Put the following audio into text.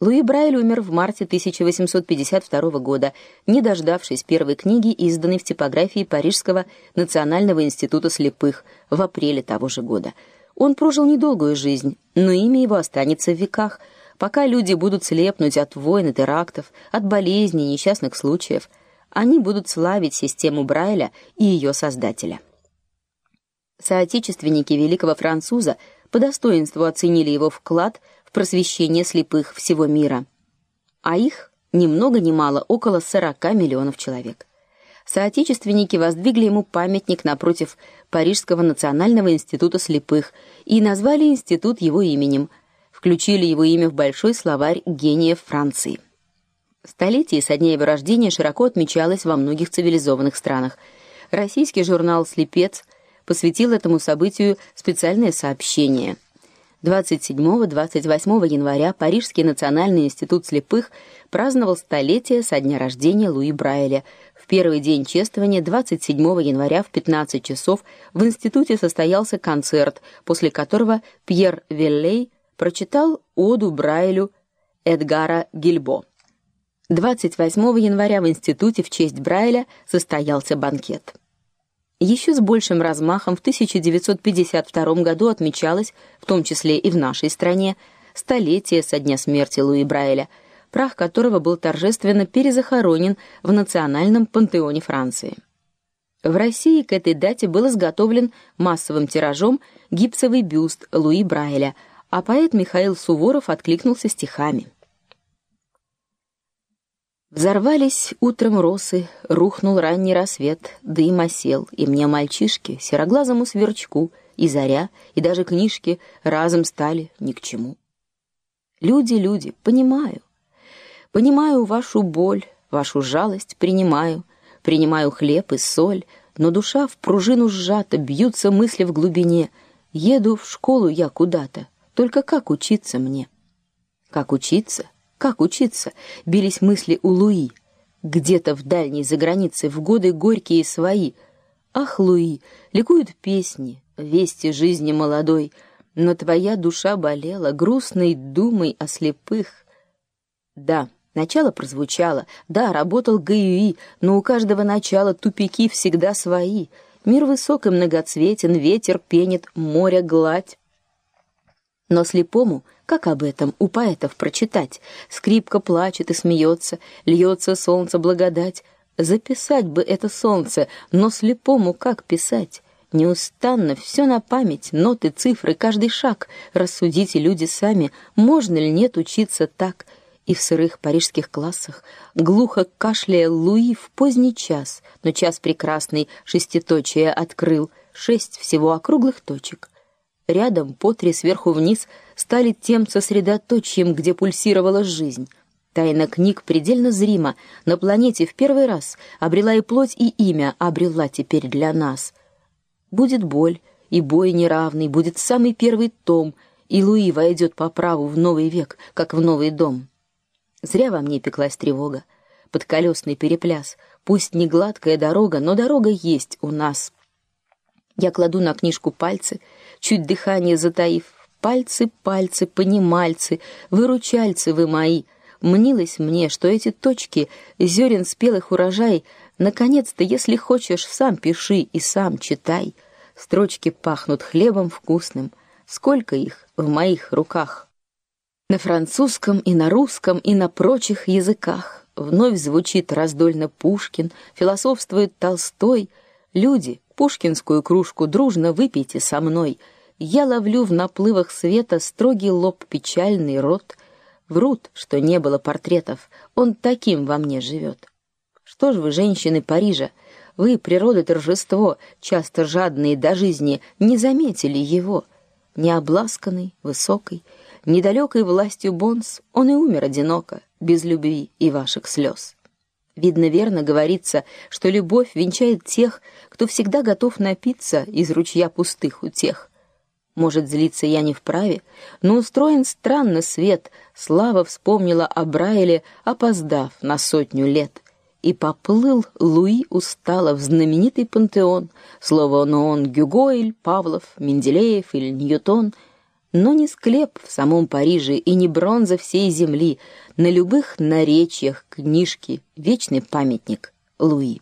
Луи Брайль умер в марте 1852 года, не дождавшись первой книги, изданной в типографии Парижского национального института слепых в апреле того же года. Он прожил недолгую жизнь, но имя его останется в веках, пока люди будут слепнуть от войн и терактов, от болезней и несчастных случаев. Они будут славить систему Брайля и ее создателя. Соотечественники великого француза по достоинству оценили его вклад в просвещение слепых всего мира. А их ни много ни мало около 40 миллионов человек. Соотечественники воздвигли ему памятник напротив Парижского национального института слепых и назвали институт его именем, включили его имя в большой словарь гениев Франции. Столетие со дня его рождения широко отмечалось во многих цивилизованных странах. Российский журнал Слепец посвятил этому событию специальное сообщение. 27-28 января Парижский национальный институт слепых праздновал столетие со дня рождения Луи Брайля. В первый день чествования 27 января в 15 часов в институте состоялся концерт, после которого Пьер Веллей прочитал оду Брайлю Эдгара Гильбо. 28 января в институте в честь Брайля состоялся банкет. Еще с большим размахом в 1952 году отмечалось, в том числе и в нашей стране, столетие со дня смерти Луи Брайля, прах которого был торжественно перезахоронен в национальном пантеоне Франции. В России к этой дате был изготовлен массовым тиражом гипсовый бюст Луи Брайля, а поэт Михаил Суворов откликнулся стихами. Взорвались утром росы, рухнул ранний рассвет, дым осел, и мне мальчишки, сероглазому сверчку, и заря, и даже книжки разом стали ни к чему. Люди, люди, понимаю. Понимаю вашу боль, вашу жалость принимаю, принимаю хлеб и соль, но душа в пружину сжата, бьются мысли в глубине. Еду в школу я куда-то, только как учиться мне? Как учиться? Как учиться? Бились мысли у Луи. Где-то в дальней загранице в годы горькие свои. Ах, Луи, ликуют песни, вести жизни молодой, но твоя душа болела грустной думой о слепых. Да, начало прозвучало. Да, работал Гаюи, но у каждого начала тупики всегда свои. Мир высок и многоцветен, ветер пенит, море гладь. Но слепому как об этом у поэтов прочитать? Скрипка плачет и смеется, льется солнце благодать. Записать бы это солнце, но слепому как писать? Неустанно все на память, ноты, цифры, каждый шаг. Рассудите люди сами, можно ли нет учиться так? И в сырых парижских классах глухо кашляя Луи в поздний час, но час прекрасный шеститочие открыл, шесть всего округлых точек. Рядом по три сверху вниз стали тем сосредоточием, где пульсировала жизнь. Тайна книг предельно зрима, на планете в первый раз обрела и плоть, и имя обрела теперь для нас. Будет боль, и бой неравный, будет самый первый том, и Луи войдет по праву в новый век, как в новый дом. Зря во мне пеклась тревога, подколесный перепляс, пусть не гладкая дорога, но дорога есть у нас. Я кладу на книжку пальцы, чуть дыхание затаив, Пальцы, пальцы, понимальцы, выручальцы вы мои. Мнилось мне, что эти точки зерен спелых урожай, наконец-то, если хочешь, сам пиши и сам читай. Строчки пахнут хлебом вкусным. Сколько их в моих руках. На французском и на русском и на прочих языках вновь звучит раздольно Пушкин, философствует Толстой. Люди, пушкинскую кружку дружно выпейте со мной — я ловлю в наплывах света строгий лоб, печальный рот. Врут, что не было портретов. Он таким во мне живет. Что ж вы, женщины Парижа, вы, природа торжество, часто жадные до жизни, не заметили его? Необласканный, высокий, недалекой властью Бонс, он и умер одиноко, без любви и ваших слез. Видно верно говорится, что любовь венчает тех, кто всегда готов напиться из ручья пустых утех. Может, злиться я не вправе, но устроен странно свет. Слава вспомнила о Брайле, опоздав на сотню лет. И поплыл Луи устало в знаменитый пантеон, словно он Гюго или Павлов, Менделеев или Ньютон. Но не склеп в самом Париже и не бронза всей земли, на любых наречиях книжки вечный памятник Луи.